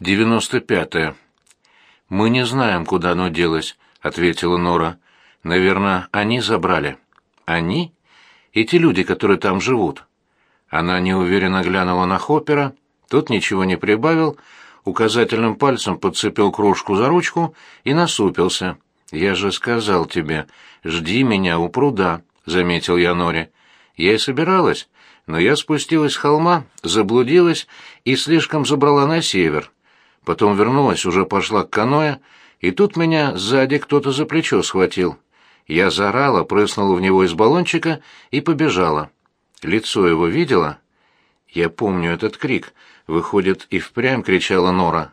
Девяносто пятое. Мы не знаем, куда оно делось, ответила Нора. Наверное, они забрали. Они? Эти люди, которые там живут. Она неуверенно глянула на Хоппера, тот ничего не прибавил, указательным пальцем подцепил кружку за ручку и насупился. «Я же сказал тебе, жди меня у пруда», — заметил я Норе. Я и собиралась, но я спустилась с холма, заблудилась и слишком забрала на север. Потом вернулась, уже пошла к каноэ, и тут меня сзади кто-то за плечо схватил. Я заорала, прыснула в него из баллончика и побежала. Лицо его видела? Я помню этот крик. Выходит, и впрямь кричала Нора.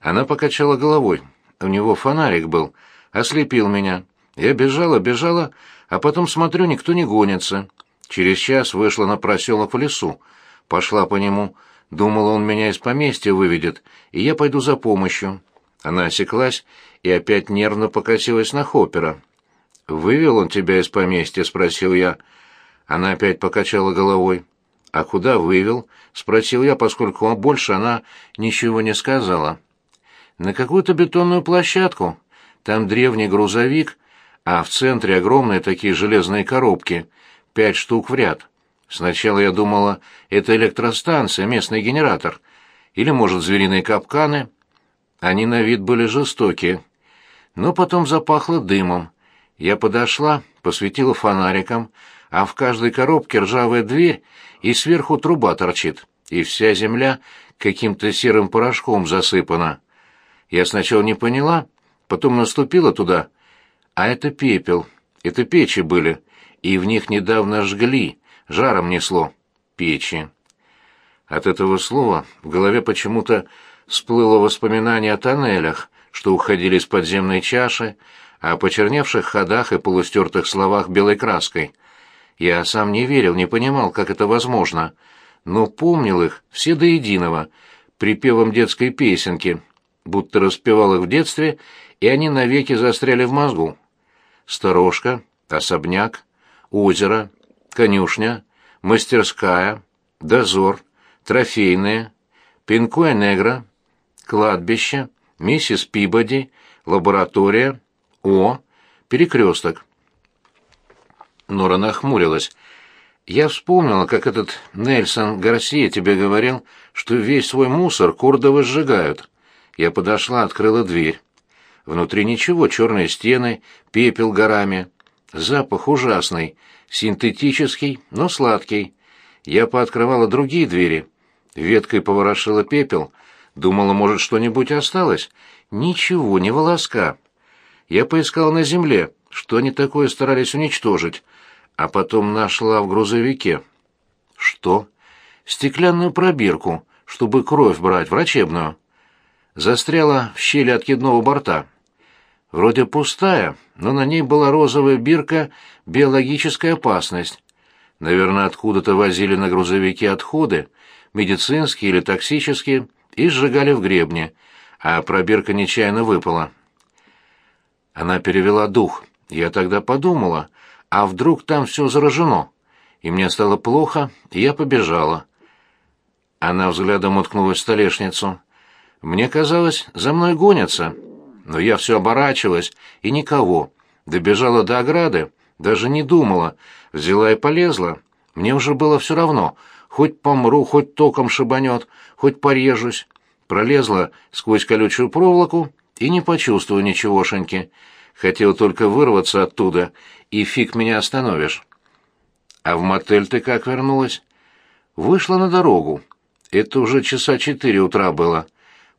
Она покачала головой. У него фонарик был. Ослепил меня. Я бежала, бежала, а потом смотрю, никто не гонится. Через час вышла на проселок в лесу. Пошла по нему. Думала, он меня из поместья выведет, и я пойду за помощью. Она осеклась и опять нервно покосилась на Хоппера. «Вывел он тебя из поместья?» — спросил я. Она опять покачала головой. «А куда вывел?» — спросил я, поскольку больше она ничего не сказала. «На какую-то бетонную площадку. Там древний грузовик, а в центре огромные такие железные коробки, пять штук в ряд. Сначала я думала, это электростанция, местный генератор. Или, может, звериные капканы. Они на вид были жестокие. Но потом запахло дымом. Я подошла, посветила фонариком, а в каждой коробке ржавая дверь, и сверху труба торчит, и вся земля каким-то серым порошком засыпана. Я сначала не поняла, потом наступила туда, а это пепел, это печи были, и в них недавно жгли, жаром несло. Печи. От этого слова в голове почему-то всплыло воспоминание о тоннелях, что уходили из подземной чаши, о почерневших ходах и полустертых словах белой краской. Я сам не верил, не понимал, как это возможно, но помнил их все до единого, припевом детской песенки, будто распевал их в детстве, и они навеки застряли в мозгу. Сторожка, особняк, озеро, конюшня, мастерская, дозор, трофейная, пинкуэ негра, кладбище, миссис Пибоди, лаборатория, о, перекресток. Нора нахмурилась. Я вспомнила, как этот Нельсон Гарсия тебе говорил, что весь свой мусор курдовы сжигают. Я подошла, открыла дверь. Внутри ничего, черные стены, пепел горами. Запах ужасный, синтетический, но сладкий. Я пооткрывала другие двери. Веткой поворошила пепел. Думала, может, что-нибудь осталось. Ничего, не волоска. Я поискала на земле, что они такое старались уничтожить, а потом нашла в грузовике. Что? Стеклянную пробирку, чтобы кровь брать, врачебную. Застряла в щели откидного борта. Вроде пустая, но на ней была розовая бирка «Биологическая опасность». Наверное, откуда-то возили на грузовике отходы, медицинские или токсические, и сжигали в гребне, а пробирка нечаянно выпала. Она перевела дух. Я тогда подумала, а вдруг там все заражено? И мне стало плохо, и я побежала. Она взглядом уткнулась в столешницу. Мне казалось, за мной гонятся но я все оборачивалась, и никого. Добежала до ограды, даже не думала, взяла и полезла. Мне уже было все равно, хоть помру, хоть током шибанет, хоть порежусь. Пролезла сквозь колючую проволоку и не почувствовала ничегошеньки. Хотел только вырваться оттуда, и фиг меня остановишь. А в мотель ты как вернулась? Вышла на дорогу. Это уже часа четыре утра было.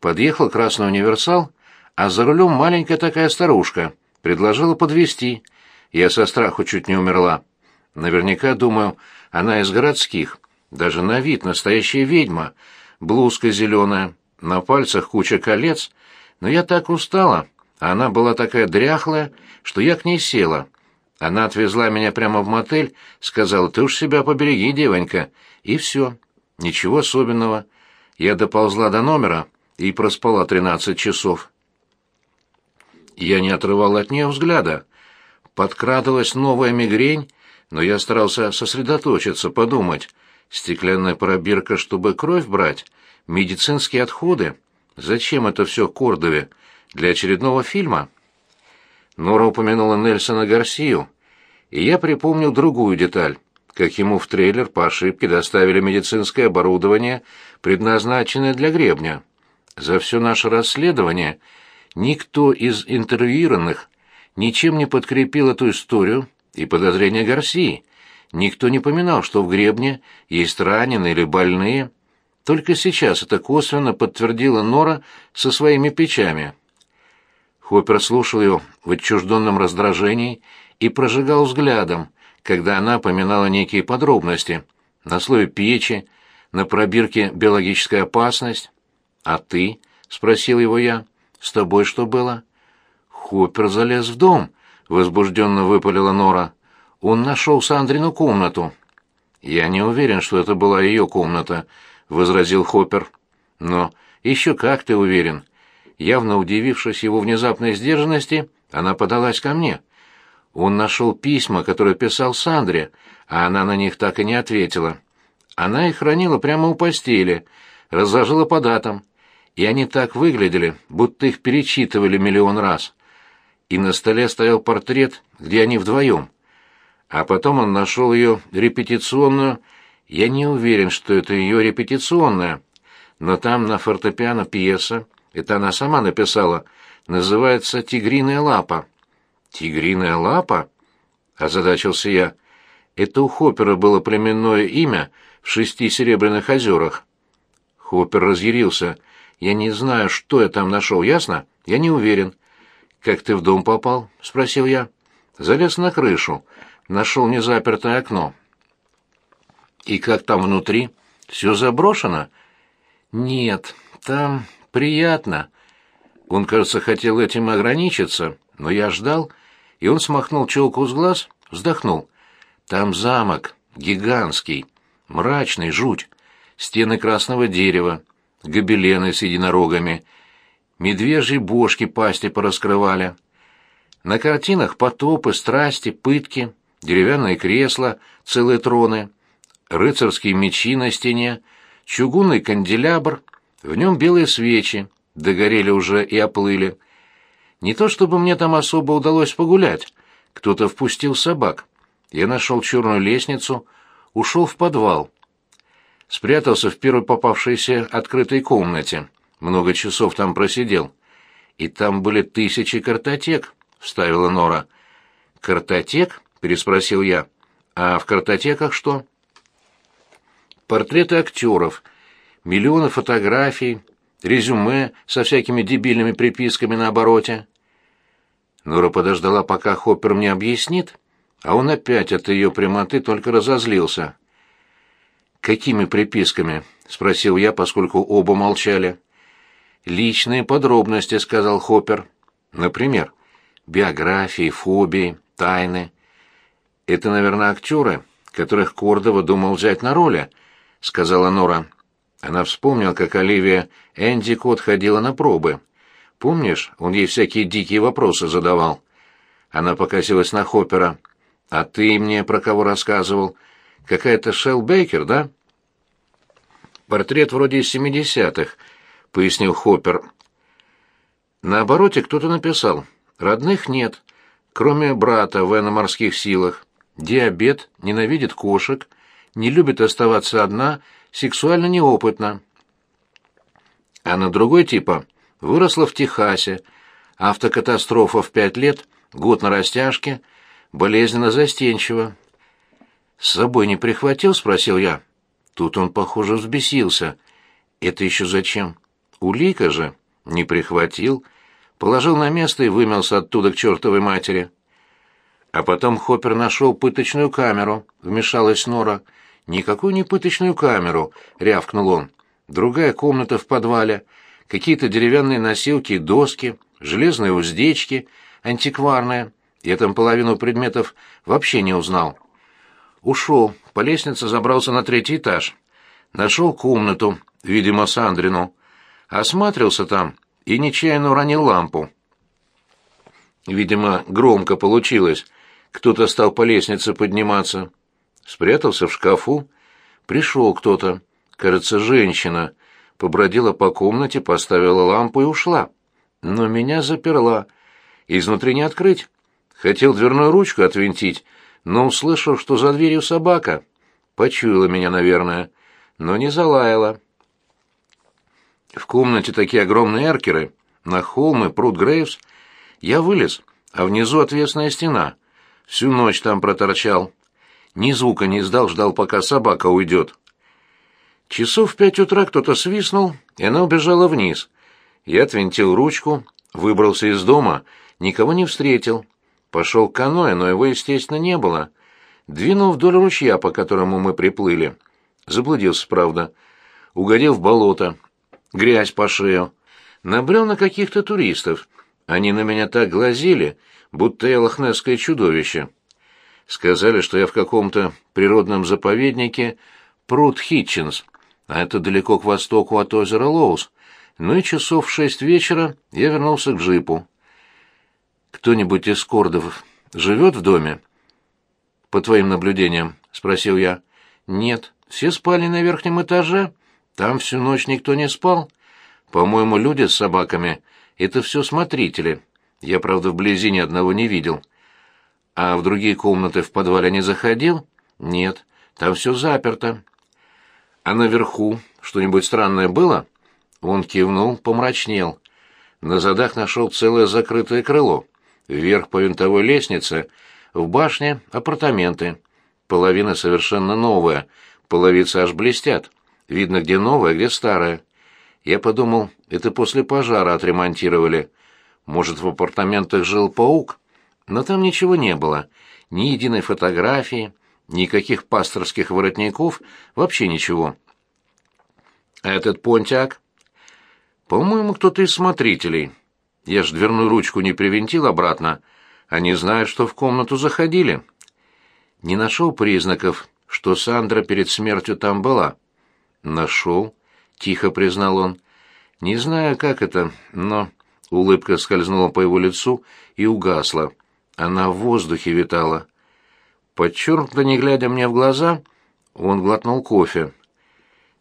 Подъехал красный универсал, а за рулем маленькая такая старушка. Предложила подвезти. Я со страху чуть не умерла. Наверняка, думаю, она из городских. Даже на вид настоящая ведьма. Блузка зеленая, на пальцах куча колец. Но я так устала. А она была такая дряхлая, что я к ней села. Она отвезла меня прямо в мотель, сказала, ты уж себя побереги, девонька. И все. Ничего особенного. Я доползла до номера и проспала тринадцать часов. Я не отрывал от нее взгляда. Подкрадывалась новая мигрень, но я старался сосредоточиться, подумать. Стеклянная пробирка, чтобы кровь брать, медицинские отходы. Зачем это все Кордове? Для очередного фильма? Нора упомянула Нельсона Гарсию, и я припомнил другую деталь, как ему в трейлер по ошибке доставили медицинское оборудование, предназначенное для гребня. За все наше расследование никто из интервьюированных ничем не подкрепил эту историю и подозрения Гарсии. Никто не поминал, что в гребне есть раненые или больные. Только сейчас это косвенно подтвердила Нора со своими печами. Хоппер слушал ее в отчужденном раздражении и прожигал взглядом, когда она поминала некие подробности. На слове печи, на пробирке «биологическая опасность». «А ты?» — спросил его я. «С тобой что было?» Хоппер залез в дом, — возбужденно выпалила Нора. Он нашел Сандрину комнату. «Я не уверен, что это была ее комната», — возразил Хоппер. «Но еще как ты уверен?» Явно удивившись его внезапной сдержанности, она подалась ко мне. Он нашел письма, которые писал Сандре, а она на них так и не ответила. Она их хранила прямо у постели, разложила по датам, и они так выглядели, будто их перечитывали миллион раз. И на столе стоял портрет, где они вдвоем. А потом он нашел ее репетиционную. Я не уверен, что это ее репетиционная, но там на фортепиано пьеса, это она сама написала, называется «Тигриная лапа». «Тигриная лапа?» — озадачился я. Это у Хоппера было племенное имя в шести серебряных озерах. Хоппер разъярился. «Я не знаю, что я там нашел, ясно? Я не уверен». «Как ты в дом попал?» — спросил я. «Залез на крышу нашел незапертое окно. И как там внутри? Все заброшено? Нет, там приятно. Он, кажется, хотел этим ограничиться, но я ждал, и он смахнул челку с глаз, вздохнул. Там замок, гигантский, мрачный, жуть, стены красного дерева, гобелены с единорогами, медвежьи бошки пасти пораскрывали. На картинах потопы, страсти, пытки, деревянные кресла, целые троны, рыцарские мечи на стене, чугунный канделябр, в нем белые свечи, догорели уже и оплыли. Не то чтобы мне там особо удалось погулять, кто-то впустил собак. Я нашел черную лестницу, ушел в подвал. Спрятался в первой попавшейся открытой комнате. Много часов там просидел. И там были тысячи картотек, — вставила Нора. «Картотек?» переспросил я. А в картотеках что? Портреты актеров, миллионы фотографий, резюме со всякими дебильными приписками на обороте. Нора подождала, пока Хоппер мне объяснит, а он опять от ее прямоты только разозлился. «Какими приписками?» — спросил я, поскольку оба молчали. «Личные подробности», — сказал Хоппер. «Например, биографии, фобии, тайны». Это, наверное, актеры, которых Кордова думал взять на роли, сказала Нора. Она вспомнила, как Оливия Эндикот ходила на пробы. Помнишь, он ей всякие дикие вопросы задавал. Она покосилась на Хоппера. А ты мне про кого рассказывал? Какая-то Шелл Бейкер, да? Портрет вроде из семидесятых, пояснил Хоппер. На обороте кто-то написал: родных нет, кроме брата в военно-морских силах диабет, ненавидит кошек, не любит оставаться одна, сексуально неопытна. А на другой типа выросла в Техасе, автокатастрофа в пять лет, год на растяжке, болезненно застенчива. «С собой не прихватил?» — спросил я. Тут он, похоже, взбесился. «Это еще зачем?» «Улика же». «Не прихватил». Положил на место и вымелся оттуда к чертовой матери. А потом Хоппер нашел пыточную камеру, вмешалась Нора. «Никакую не пыточную камеру», — рявкнул он. «Другая комната в подвале, какие-то деревянные носилки доски, железные уздечки, антикварные. Я там половину предметов вообще не узнал». Ушел, по лестнице забрался на третий этаж. Нашел комнату, видимо, Сандрину. Осматрился там и нечаянно уронил лампу. Видимо, громко получилось — кто-то стал по лестнице подниматься. Спрятался в шкафу. Пришел кто-то. Кажется, женщина. побродила по комнате, поставила лампу и ушла. Но меня заперла. Изнутри не открыть. Хотел дверную ручку отвинтить, но услышал, что за дверью собака. Почуяла меня, наверное, но не залаяла. В комнате такие огромные эркеры. На холм и пруд Грейвс. Я вылез, а внизу отвесная стена. Всю ночь там проторчал. Ни звука не издал, ждал, пока собака уйдет. Часов в пять утра кто-то свистнул, и она убежала вниз. Я отвинтил ручку, выбрался из дома, никого не встретил. Пошел каноэ, но его, естественно, не было. Двинул вдоль ручья, по которому мы приплыли. Заблудился, правда. Угодил в болото. Грязь по шею. Набрел на каких-то туристов. Они на меня так глазели, будто я лохнесское чудовище. Сказали, что я в каком-то природном заповеднике пруд Хитчинс, а это далеко к востоку от озера Лоус. Ну и часов в шесть вечера я вернулся к джипу. «Кто-нибудь из кордов живет в доме?» «По твоим наблюдениям?» — спросил я. «Нет, все спали на верхнем этаже. Там всю ночь никто не спал. По-моему, люди с собаками — это все смотрители. Я, правда, вблизи ни одного не видел. А в другие комнаты в подвале не заходил? Нет, там все заперто. А наверху что-нибудь странное было? Он кивнул, помрачнел. На задах нашел целое закрытое крыло. Вверх по винтовой лестнице, в башне апартаменты. Половина совершенно новая, половицы аж блестят. Видно, где новая, где старая. Я подумал, это после пожара отремонтировали. Может, в апартаментах жил паук? Но там ничего не было. Ни единой фотографии, никаких пасторских воротников, вообще ничего. А этот понтяк? По-моему, кто-то из смотрителей. Я ж дверную ручку не привинтил обратно. Они знают, что в комнату заходили. Не нашел признаков, что Сандра перед смертью там была. Нашел, тихо признал он. Не знаю, как это, но улыбка скользнула по его лицу и угасла. Она в воздухе витала. Подчеркнуто, не глядя мне в глаза, он глотнул кофе.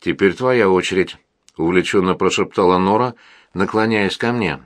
«Теперь твоя очередь», — увлеченно прошептала Нора, наклоняясь ко мне.